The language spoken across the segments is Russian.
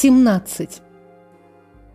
17.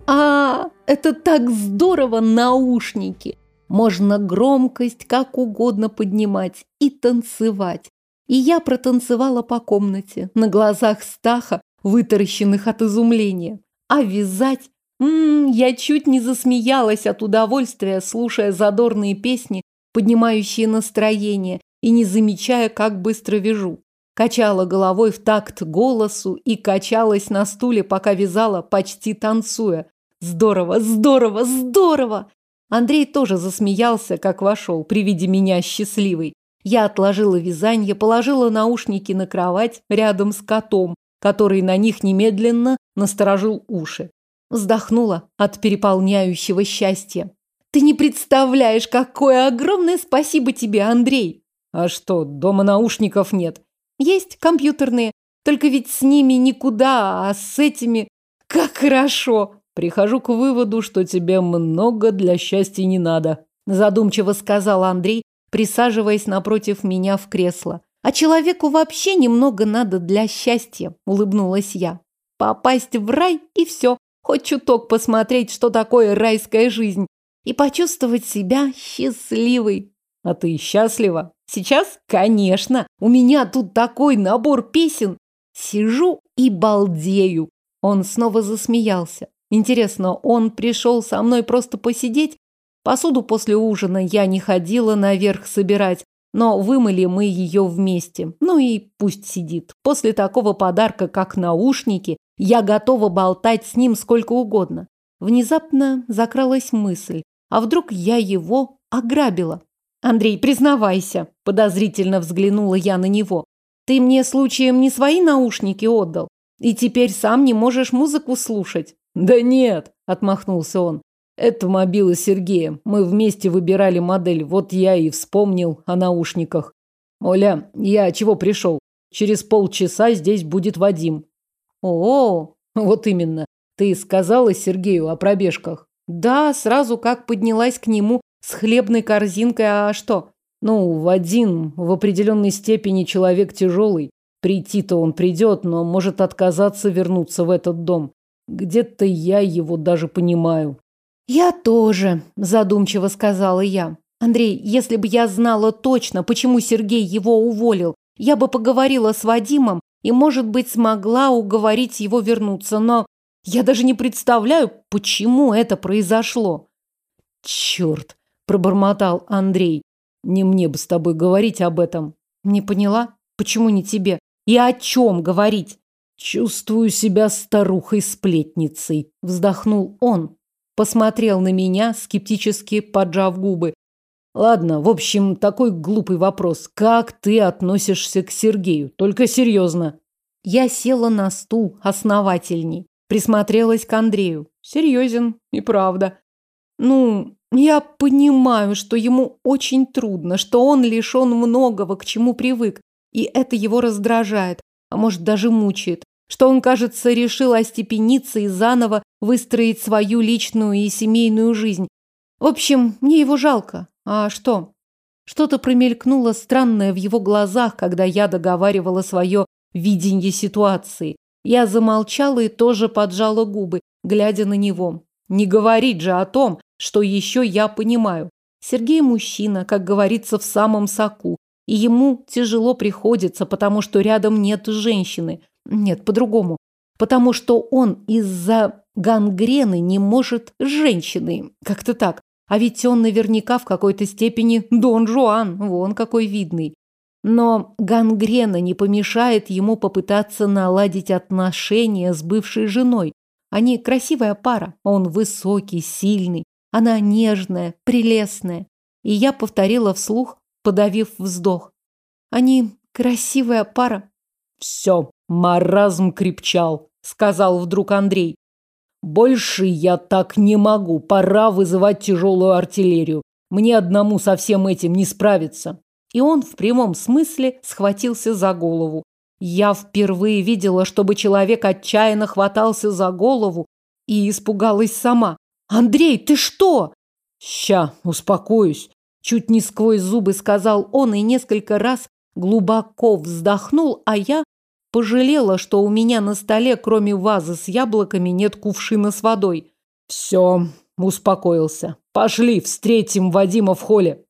А, это так здорово, наушники! Можно громкость как угодно поднимать и танцевать. И я протанцевала по комнате, на глазах Стаха, вытаращенных от изумления. А вязать? М -м, я чуть не засмеялась от удовольствия, слушая задорные песни, поднимающие настроение, и не замечая, как быстро вяжу. Качала головой в такт голосу и качалась на стуле, пока вязала, почти танцуя. Здорово, здорово, здорово! Андрей тоже засмеялся, как вошел, при виде меня счастливый. Я отложила вязание, положила наушники на кровать рядом с котом, который на них немедленно насторожил уши. Вздохнула от переполняющего счастья. Ты не представляешь, какое огромное спасибо тебе, Андрей. А что, дома наушников нет? Есть компьютерные, только ведь с ними никуда, а с этими... Как хорошо! Прихожу к выводу, что тебе много для счастья не надо. Задумчиво сказал Андрей, присаживаясь напротив меня в кресло. А человеку вообще немного надо для счастья, улыбнулась я. Попасть в рай и все. Хоть чуток посмотреть, что такое райская жизнь. И почувствовать себя счастливой. А ты счастлива? Сейчас, конечно. У меня тут такой набор песен. Сижу и балдею. Он снова засмеялся. Интересно, он пришел со мной просто посидеть? Посуду после ужина я не ходила наверх собирать, но вымыли мы ее вместе. Ну и пусть сидит. После такого подарка, как наушники, я готова болтать с ним сколько угодно. Внезапно закралась мысль, а вдруг я его ограбила? Андрей, признавайся, подозрительно взглянула я на него. Ты мне случаем не свои наушники отдал? И теперь сам не можешь музыку слушать? Да нет, отмахнулся он. Это мобила Сергея. Мы вместе выбирали модель. Вот я и вспомнил о наушниках. Оля, я чего пришел? Через полчаса здесь будет Вадим. О, вот именно. Ты сказала Сергею о пробежках? Да, сразу как поднялась к нему, с хлебной корзинкой, а что? Ну, Вадим в определенной степени человек тяжелый. Прийти-то он придет, но может отказаться вернуться в этот дом. Где-то я его даже понимаю. Я тоже, задумчиво сказала я. Андрей, если бы я знала точно, почему Сергей его уволил, я бы поговорила с Вадимом и, может быть, смогла уговорить его вернуться, но я даже не представляю, почему это произошло. Черт, пробормотал Андрей. Не мне бы с тобой говорить об этом. Не поняла? Почему не тебе? И о чем говорить? Чувствую себя старухой-сплетницей, вздохнул он. Посмотрел на меня, скептически поджав губы. Ладно, в общем, такой глупый вопрос. Как ты относишься к Сергею? Только серьезно. Я села на стул основательней, присмотрелась к Андрею. Серьезен и правда. Ну, я понимаю, что ему очень трудно, что он лишен многого, к чему привык, и это его раздражает, а может даже мучает, что он, кажется, решил остепениться и заново выстроить свою личную и семейную жизнь. В общем, мне его жалко. А что? Что-то промелькнуло странное в его глазах, когда я договаривала свое видение ситуации. Я замолчала и тоже поджала губы, глядя на него. Не говорить же о том, что еще я понимаю. Сергей мужчина, как говорится, в самом соку. И ему тяжело приходится, потому что рядом нет женщины. Нет, по-другому. Потому что он из-за гангрены не может с женщиной. Как-то так. А ведь он наверняка в какой-то степени Дон Жуан. Вон какой видный. Но гангрена не помешает ему попытаться наладить отношения с бывшей женой. Они красивая пара. Он высокий, сильный, она нежная, прелестная. И я повторила вслух, подавив вздох. Они красивая пара. Все, маразм крепчал, сказал вдруг Андрей. Больше я так не могу. Пора вызывать тяжелую артиллерию. Мне одному со всем этим не справиться. И он в прямом смысле схватился за голову. Я впервые видела, чтобы человек отчаянно хватался за голову и испугалась сама. «Андрей, ты что?» «Ща, успокоюсь», – чуть не сквозь зубы сказал он и несколько раз глубоко вздохнул, а я пожалела, что у меня на столе, кроме вазы с яблоками, нет кувшина с водой. Все, успокоился. Пошли, встретим Вадима в холле.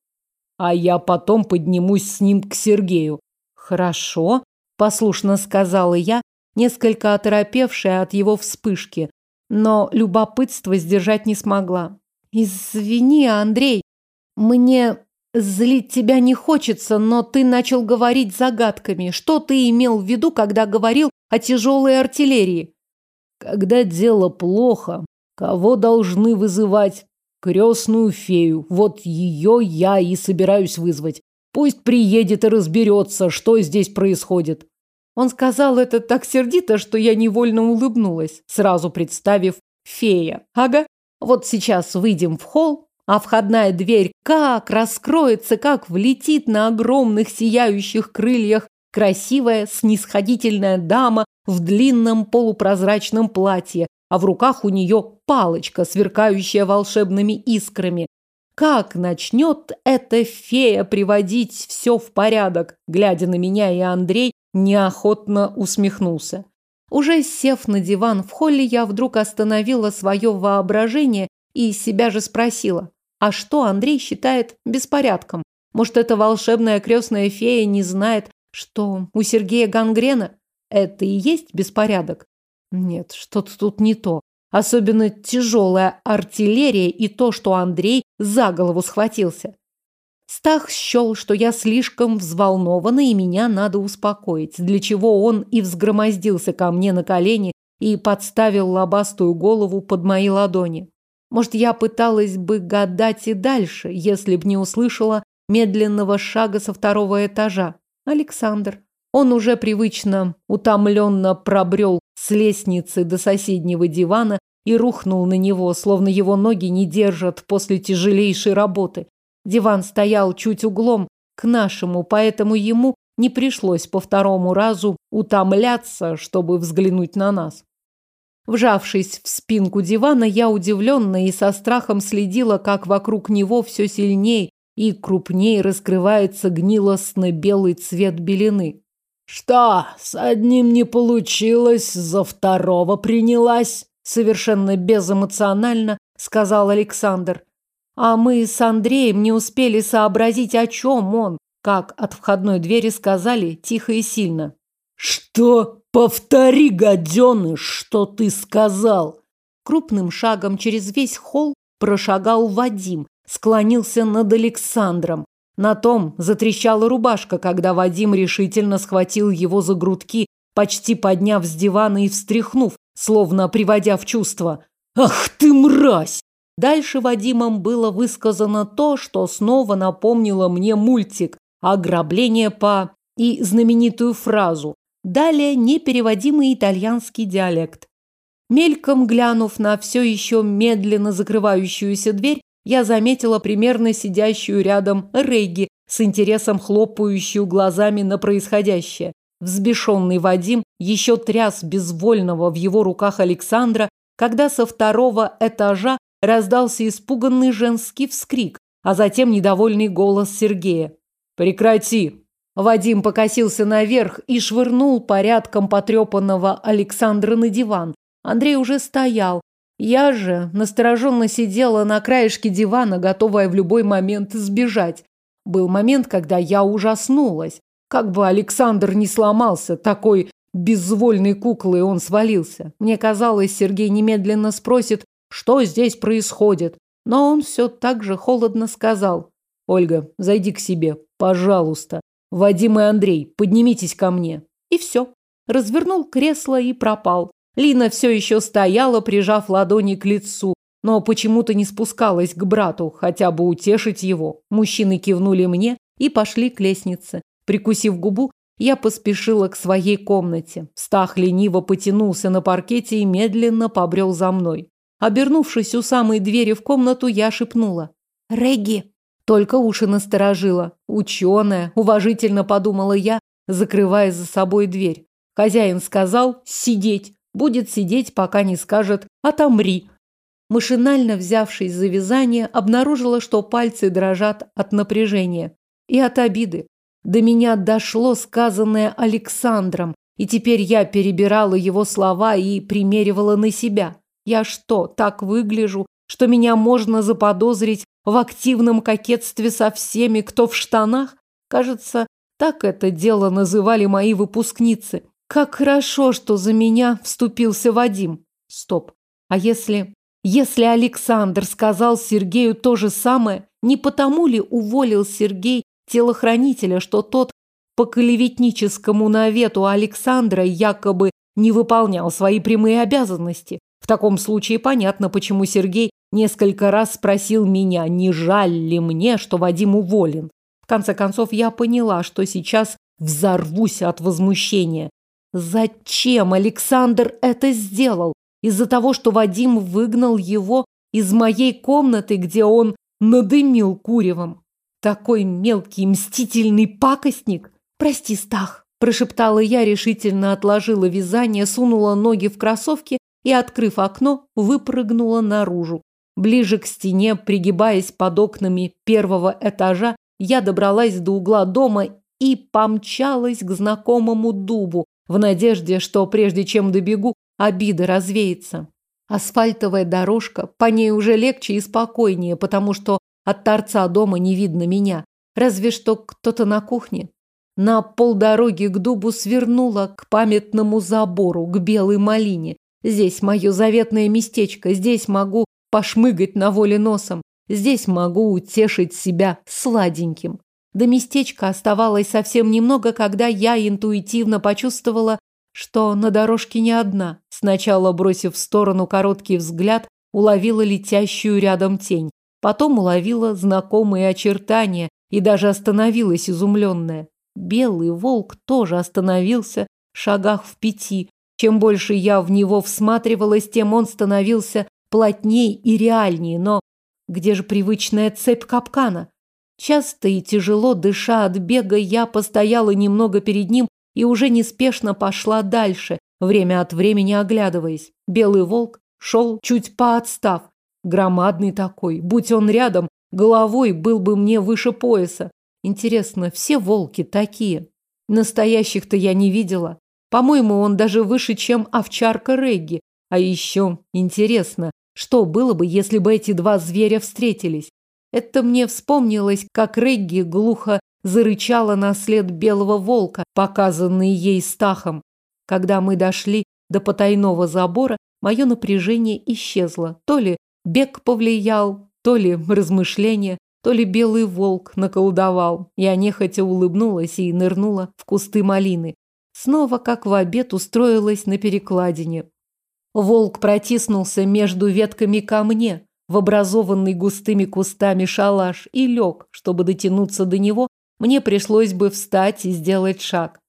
А я потом поднимусь с ним к Сергею. Хорошо, послушно сказала я, несколько оторопевшая от его вспышки, но любопытство сдержать не смогла. Извини, Андрей, мне злить тебя не хочется, но ты начал говорить загадками. Что ты имел в виду, когда говорил о тяжелой артиллерии? Когда дело плохо, кого должны вызывать? Крестную фею. Вот ее я и собираюсь вызвать. Пусть приедет и разберется, что здесь происходит. Он сказал это так сердито, что я невольно улыбнулась, сразу представив фея. Ага, вот сейчас выйдем в холл, а входная дверь как раскроется, как влетит на огромных сияющих крыльях красивая снисходительная дама в длинном полупрозрачном платье, а в руках у нее палочка, сверкающая волшебными искрами. Как начнет эта фея приводить все в порядок? Глядя на меня и Андрей, неохотно усмехнулся. Уже сев на диван в холле, я вдруг остановила свое воображение и себя же спросила, а что Андрей считает беспорядком? Может, эта волшебная крестная фея не знает, что у Сергея гангрена? Это и есть беспорядок? Нет, что-то тут не то. Особенно тяжелая артиллерия и то, что Андрей за голову схватился. Стах счел, что я слишком взволнована и меня надо успокоить, для чего он и взгромоздился ко мне на колени и подставил лобастую голову под мои ладони. Может, я пыталась бы гадать и дальше, если б не услышала медленного шага со второго этажа. Александр. Он уже привычно, утомленно пробрел с лестницы до соседнего дивана и рухнул на него, словно его ноги не держат после тяжелейшей работы. Диван стоял чуть углом к нашему, поэтому ему не пришлось по второму разу утомляться, чтобы взглянуть на нас. Вжавшись в спинку дивана, я удивленно и со страхом следила, как вокруг него все сильней и крупней раскрывается гнилостно-белый цвет белины. «Что, с одним не получилось, за второго принялась?» Совершенно безэмоционально сказал Александр. А мы с Андреем не успели сообразить, о чем он, как от входной двери сказали тихо и сильно. «Что? Повтори, гаденыш, что ты сказал!» Крупным шагом через весь холл прошагал Вадим, склонился над Александром. На том затрещала рубашка, когда Вадим решительно схватил его за грудки, почти подняв с дивана и встряхнув, словно приводя в чувство. «Ах ты мразь! Дальше Вадимом было высказано то, что снова напомнило мне мультик «Ограбление по...» и знаменитую фразу. Далее непереводимый итальянский диалект. Мельком глянув на все еще медленно закрывающуюся дверь, я заметила примерно сидящую рядом Рейги, с интересом хлопающую глазами на происходящее. Взбешенный Вадим еще тряс безвольного в его руках Александра, когда со второго этажа раздался испуганный женский вскрик, а затем недовольный голос Сергея. «Прекрати!» Вадим покосился наверх и швырнул порядком потрепанного Александра на диван. Андрей уже стоял. Я же настороженно сидела на краешке дивана, готовая в любой момент сбежать. Был момент, когда я ужаснулась. Как бы Александр не сломался, такой безвольной куклой он свалился. Мне казалось, Сергей немедленно спросит, что здесь происходит. Но он все так же холодно сказал. «Ольга, зайди к себе, пожалуйста. Вадим и Андрей, поднимитесь ко мне». И все. Развернул кресло и пропал. Лина все еще стояла, прижав ладони к лицу, но почему-то не спускалась к брату, хотя бы утешить его. Мужчины кивнули мне и пошли к лестнице. Прикусив губу, я поспешила к своей комнате. Стах лениво потянулся на паркете и медленно побрел за мной. Обернувшись у самой двери в комнату, я шепнула. «Регги!» Только уши насторожила. Ученая, уважительно подумала я, закрывая за собой дверь. Хозяин сказал «сидеть». Будет сидеть, пока не скажет «отомри». Машинально взявшись за вязание, обнаружила, что пальцы дрожат от напряжения и от обиды. До меня дошло сказанное Александром. И теперь я перебирала его слова и примеривала на себя. Я что, так выгляжу, что меня можно заподозрить в активном кокетстве со всеми, кто в штанах? Кажется, так это дело называли мои выпускницы. Как хорошо, что за меня вступился Вадим. Стоп. А если... Если Александр сказал Сергею то же самое, не потому ли уволил Сергей телохранителя, что тот по клеветническому навету Александра якобы не выполнял свои прямые обязанности? В таком случае понятно, почему Сергей несколько раз спросил меня, не жаль ли мне, что Вадим уволен. В конце концов, я поняла, что сейчас взорвусь от возмущения. Зачем Александр это сделал? Из-за того, что Вадим выгнал его из моей комнаты, где он надымил куревом. Такой мелкий мстительный пакостник. Прости, Стах, прошептала я, решительно отложила вязание, сунула ноги в кроссовки и, открыв окно, выпрыгнула наружу. Ближе к стене, пригибаясь под окнами первого этажа, я добралась до угла дома и помчалась к знакомому дубу, в надежде, что прежде чем добегу, обида развеется. Асфальтовая дорожка, по ней уже легче и спокойнее, потому что от торца дома не видно меня. Разве что кто-то на кухне. На полдороги к дубу свернула к памятному забору, к белой малине. Здесь мое заветное местечко, здесь могу пошмыгать на воле носом, здесь могу утешить себя сладеньким. До местечка оставалось совсем немного, когда я интуитивно почувствовала, что на дорожке не одна. Сначала, бросив в сторону короткий взгляд, уловила летящую рядом тень. Потом уловила знакомые очертания и даже остановилась изумленная. Белый волк тоже остановился в шагах в пяти, чем больше я в него всматривалась, тем он становился плотней и реальнее. Но где же привычная цепь капкана? Часто и тяжело дыша от бега, я постояла немного перед ним и уже неспешно пошла дальше, время от времени оглядываясь. Белый волк шел чуть поотстав. Громадный такой. Будь он рядом, головой был бы мне выше пояса. Интересно, все волки такие? Настоящих-то я не видела. По-моему, он даже выше, чем овчарка Регги. А еще интересно, что было бы, если бы эти два зверя встретились? Это мне вспомнилось, как Регги глухо зарычала на след белого волка, показанный ей стахом. Когда мы дошли до потайного забора, мое напряжение исчезло. То ли бег повлиял, то ли размышления, то ли белый волк наколдовал. Я нехотя улыбнулась и нырнула в кусты малины. Снова, как в обед, устроилась на перекладине. Волк протиснулся между ветками ко мне, в образованный густыми кустами шалаш, и лег. Чтобы дотянуться до него, мне пришлось бы встать и сделать шаг.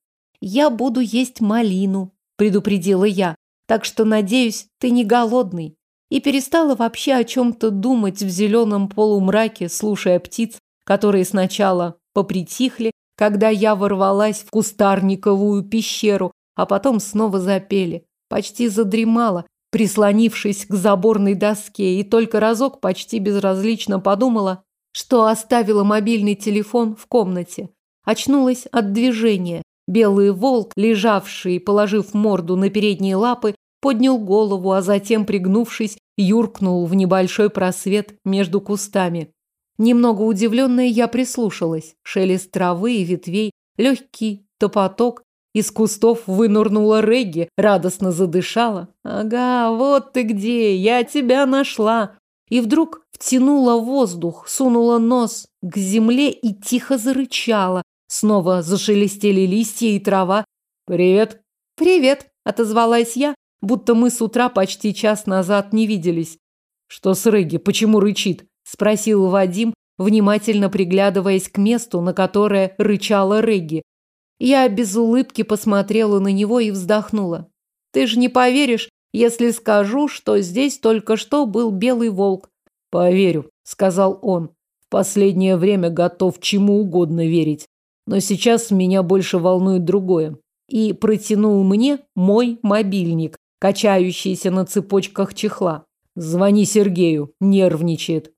«Я буду есть малину», – предупредила я, «так что, надеюсь, ты не голодный». И перестала вообще о чем-то думать в зеленом полумраке, слушая птиц, которые сначала попритихли, когда я ворвалась в кустарниковую пещеру, а потом снова запели. Почти задремала, прислонившись к заборной доске, и только разок почти безразлично подумала, что оставила мобильный телефон в комнате. Очнулась от движения. Белый волк, лежавший, положив морду на передние лапы, поднял голову, а затем, пригнувшись, юркнул в небольшой просвет между кустами. Немного удивленная, я прислушалась. Шелест травы и ветвей, легкий топоток. Из кустов вынурнула Регги, радостно задышала. «Ага, вот ты где, я тебя нашла!» И вдруг втянула воздух, сунула нос к земле и тихо зарычала. Снова зашелестели листья и трава. «Привет!» «Привет!» – отозвалась я, будто мы с утра почти час назад не виделись. «Что с Регги? Почему рычит?» Спросил Вадим, внимательно приглядываясь к месту, на которое рычала Регги. Я без улыбки посмотрела на него и вздохнула. Ты же не поверишь, если скажу, что здесь только что был белый волк. Поверю, сказал он. В последнее время готов чему угодно верить. Но сейчас меня больше волнует другое. И протянул мне мой мобильник, качающийся на цепочках чехла. Звони Сергею, нервничает.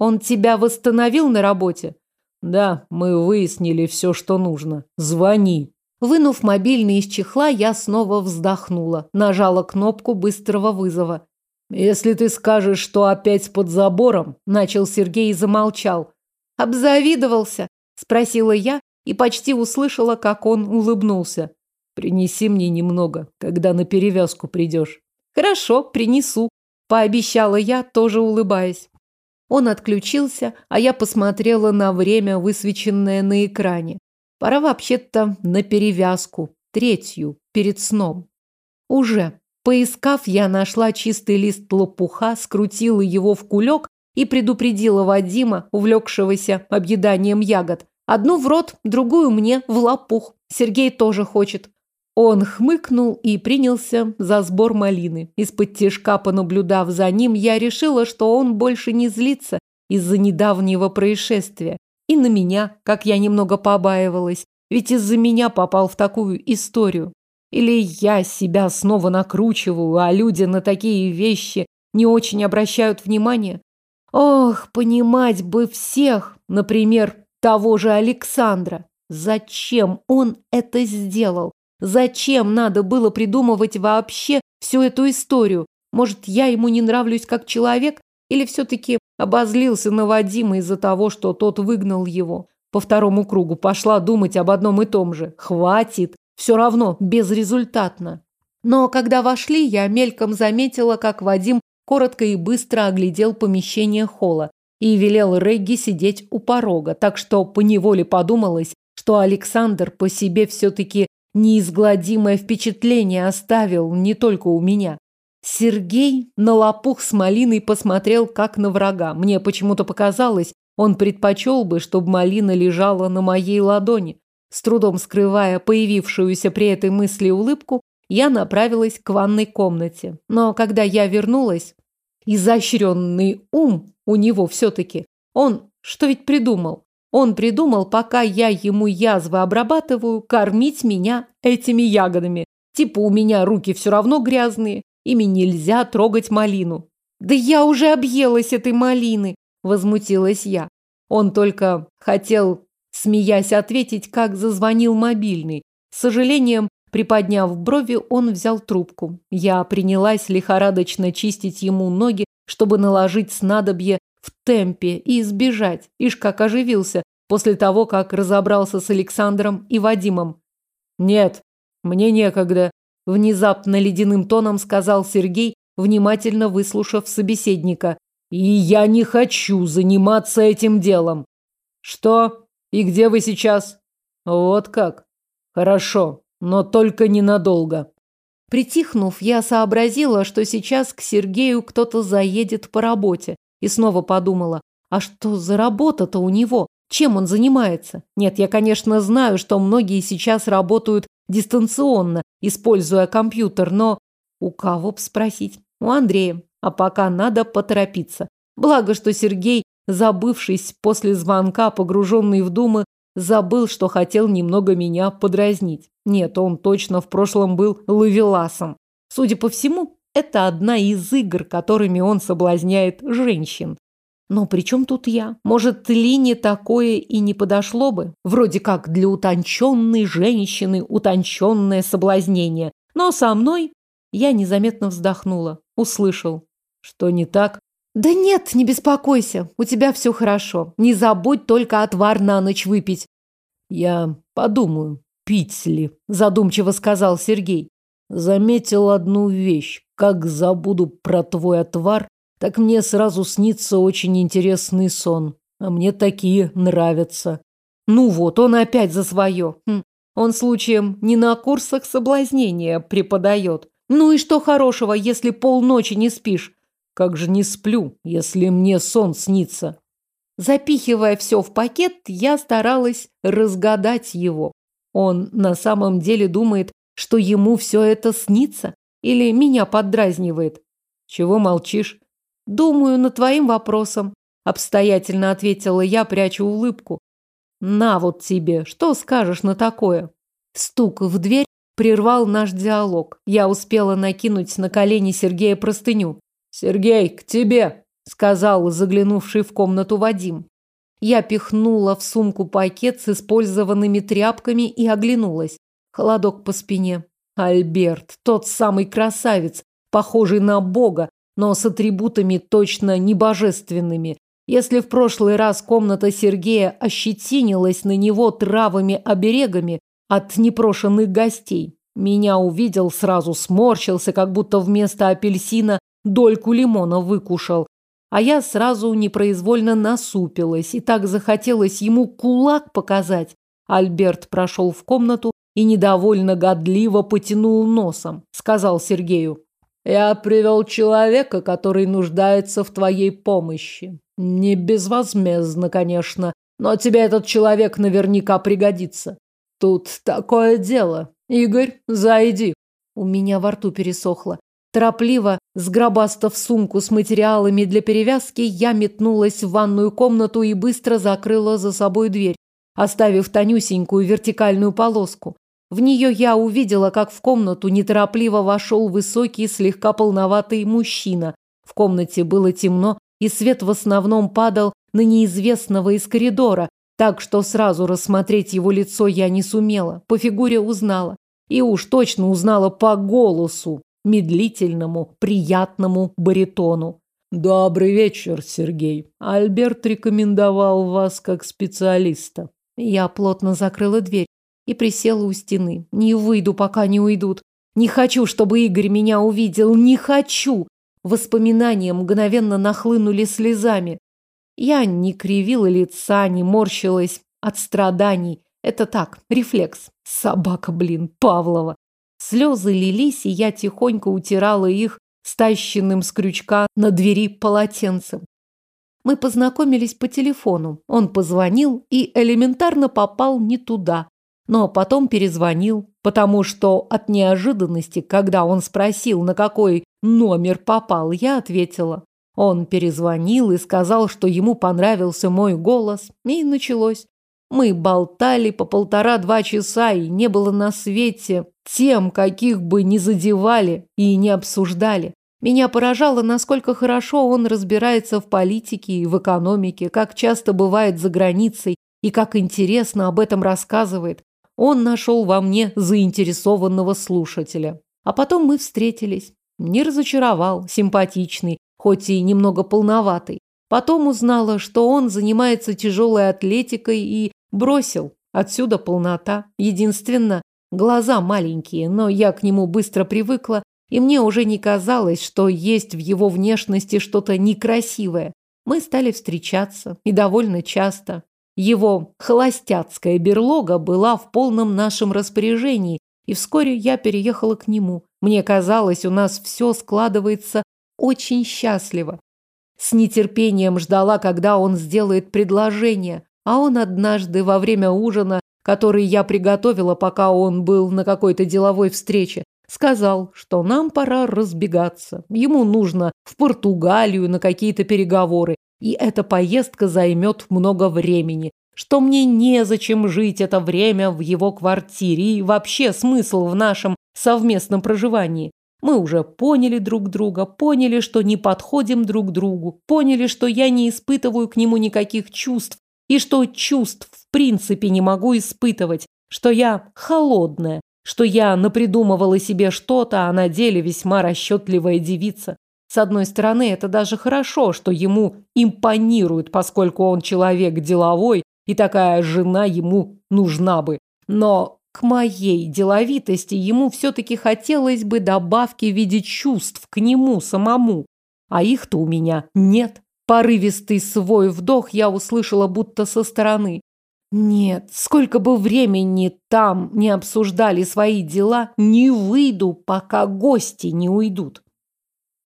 Он тебя восстановил на работе? Да, мы выяснили все, что нужно. Звони. Вынув мобильный из чехла, я снова вздохнула. Нажала кнопку быстрого вызова. «Если ты скажешь, что опять под забором», – начал Сергей и замолчал. «Обзавидовался?» – спросила я и почти услышала, как он улыбнулся. «Принеси мне немного, когда на перевязку придешь». «Хорошо, принесу», – пообещала я, тоже улыбаясь. Он отключился, а я посмотрела на время, высвеченное на экране. Пора вообще-то на перевязку, третью, перед сном. Уже. Поискав, я нашла чистый лист лопуха, скрутила его в кулек и предупредила Вадима, увлекшегося объеданием ягод. Одну в рот, другую мне в лопух. Сергей тоже хочет. Он хмыкнул и принялся за сбор малины. Из-под тишка, понаблюдав за ним, я решила, что он больше не злится из-за недавнего происшествия. И на меня, как я немного побаивалась. Ведь из-за меня попал в такую историю. Или я себя снова накручиваю, а люди на такие вещи не очень обращают внимание. Ох, понимать бы всех, например, того же Александра. Зачем он это сделал? Зачем надо было придумывать вообще всю эту историю? Может, я ему не нравлюсь как человек? Или все-таки обозлился на Вадима из-за того, что тот выгнал его? По второму кругу пошла думать об одном и том же. Хватит. Все равно безрезультатно. Но когда вошли, я мельком заметила, как Вадим коротко и быстро оглядел помещение холла и велел Регги сидеть у порога, так что поневоле подумалось, что Александр по себе все-таки неизгладимое впечатление оставил не только у меня. Сергей на лопух с малиной посмотрел как на врага. Мне почему-то показалось, он предпочел бы, чтобы малина лежала на моей ладони. С трудом скрывая появившуюся при этой мысли улыбку, я направилась к ванной комнате. Но когда я вернулась, изощренный ум у него все-таки, он что ведь придумал? Он придумал, пока я ему язвы обрабатываю, кормить меня этими ягодами. Типа у меня руки все равно грязные, ими нельзя трогать малину. Да я уже объелась этой малины, возмутилась я. Он только хотел, смеясь, ответить, как зазвонил мобильный. С сожалением, приподняв брови, он взял трубку. Я принялась лихорадочно чистить ему ноги, чтобы наложить снадобье в темпе и избежать. Ишь как оживился после того, как разобрался с Александром и Вадимом. «Нет, мне некогда», – внезапно ледяным тоном сказал Сергей, внимательно выслушав собеседника. «И я не хочу заниматься этим делом». «Что? И где вы сейчас?» «Вот как? Хорошо, но только ненадолго». Притихнув, я сообразила, что сейчас к Сергею кто-то заедет по работе. И снова подумала, а что за работа-то у него? Чем он занимается? Нет, я, конечно, знаю, что многие сейчас работают дистанционно, используя компьютер, но у кого б спросить? У Андрея. А пока надо поторопиться. Благо, что Сергей, забывшись после звонка, погруженный в думы, забыл, что хотел немного меня подразнить. Нет, он точно в прошлом был ловеласом. Судя по всему, это одна из игр, которыми он соблазняет женщин. Но при чем тут я? Может, Лине такое и не подошло бы? Вроде как для утонченной женщины утонченное соблазнение. Но со мной я незаметно вздохнула. Услышал. Что не так? Да нет, не беспокойся. У тебя все хорошо. Не забудь только отвар на ночь выпить. Я подумаю, пить ли, задумчиво сказал Сергей. Заметил одну вещь. Как забуду про твой отвар, так мне сразу снится очень интересный сон. А мне такие нравятся. Ну вот, он опять за свое. Хм. Он случаем не на курсах соблазнения преподает. Ну и что хорошего, если полночи не спишь? Как же не сплю, если мне сон снится? Запихивая все в пакет, я старалась разгадать его. Он на самом деле думает, что ему все это снится? Или меня поддразнивает? Чего молчишь? Думаю над твоим вопросом, обстоятельно ответила я, пряча улыбку. На вот тебе, что скажешь на такое? Стук в дверь прервал наш диалог. Я успела накинуть на колени Сергея простыню. «Сергей, к тебе!» – сказал заглянувший в комнату Вадим. Я пихнула в сумку пакет с использованными тряпками и оглянулась. Холодок по спине. Альберт, тот самый красавец, похожий на бога, но с атрибутами точно не божественными. Если в прошлый раз комната Сергея ощетинилась на него травами-оберегами от непрошенных гостей, меня увидел, сразу сморщился, как будто вместо апельсина дольку лимона выкушал. А я сразу непроизвольно насупилась, и так захотелось ему кулак показать. Альберт прошел в комнату и недовольно годливо потянул носом. Сказал Сергею. «Я привел человека, который нуждается в твоей помощи. Не безвозмездно, конечно, но тебе этот человек наверняка пригодится. Тут такое дело. Игорь, зайди». У меня во рту пересохло. Торопливо, сгробастав сумку с материалами для перевязки, я метнулась в ванную комнату и быстро закрыла за собой дверь, оставив тонюсенькую вертикальную полоску. В нее я увидела, как в комнату неторопливо вошел высокий, слегка полноватый мужчина. В комнате было темно, и свет в основном падал на неизвестного из коридора, так что сразу рассмотреть его лицо я не сумела. По фигуре узнала. И уж точно узнала по голосу медлительному, приятному баритону. «Добрый вечер, Сергей. Альберт рекомендовал вас как специалиста». Я плотно закрыла дверь и присела у стены. «Не выйду, пока не уйдут. Не хочу, чтобы Игорь меня увидел. Не хочу!» Воспоминания мгновенно нахлынули слезами. Я не кривила лица, не морщилась от страданий. Это так, рефлекс. Собака, блин, Павлова. Слезы лились, и я тихонько утирала их стащенным с крючка на двери полотенцем. Мы познакомились по телефону. Он позвонил и элементарно попал не туда. Но потом перезвонил, потому что от неожиданности, когда он спросил, на какой номер попал, я ответила. Он перезвонил и сказал, что ему понравился мой голос, и началось. Мы болтали по полтора-два часа, и не было на свете тем, каких бы не задевали и не обсуждали. Меня поражало, насколько хорошо он разбирается в политике и в экономике, как часто бывает за границей и как интересно об этом рассказывает. Он нашел во мне заинтересованного слушателя. А потом мы встретились. Не разочаровал, симпатичный, хоть и немного полноватый. Потом узнала, что он занимается тяжелой атлетикой и Бросил. Отсюда полнота. Единственно, глаза маленькие, но я к нему быстро привыкла, и мне уже не казалось, что есть в его внешности что-то некрасивое. Мы стали встречаться, и довольно часто. Его холостяцкая берлога была в полном нашем распоряжении, и вскоре я переехала к нему. Мне казалось, у нас все складывается очень счастливо. С нетерпением ждала, когда он сделает предложение. А он однажды во время ужина, который я приготовила, пока он был на какой-то деловой встрече, сказал, что нам пора разбегаться. Ему нужно в Португалию на какие-то переговоры, и эта поездка займет много времени, что мне незачем жить это время в его квартире и вообще смысл в нашем совместном проживании. Мы уже поняли друг друга, поняли, что не подходим друг другу, поняли, что я не испытываю к нему никаких чувств, и что чувств в принципе не могу испытывать, что я холодная, что я напридумывала себе что-то, а на деле весьма расчетливая девица. С одной стороны, это даже хорошо, что ему импонирует, поскольку он человек деловой, и такая жена ему нужна бы. Но к моей деловитости ему все-таки хотелось бы добавки в виде чувств к нему самому. А их-то у меня нет. Порывистый свой вдох я услышала будто со стороны. Нет, сколько бы времени там не обсуждали свои дела, не выйду, пока гости не уйдут.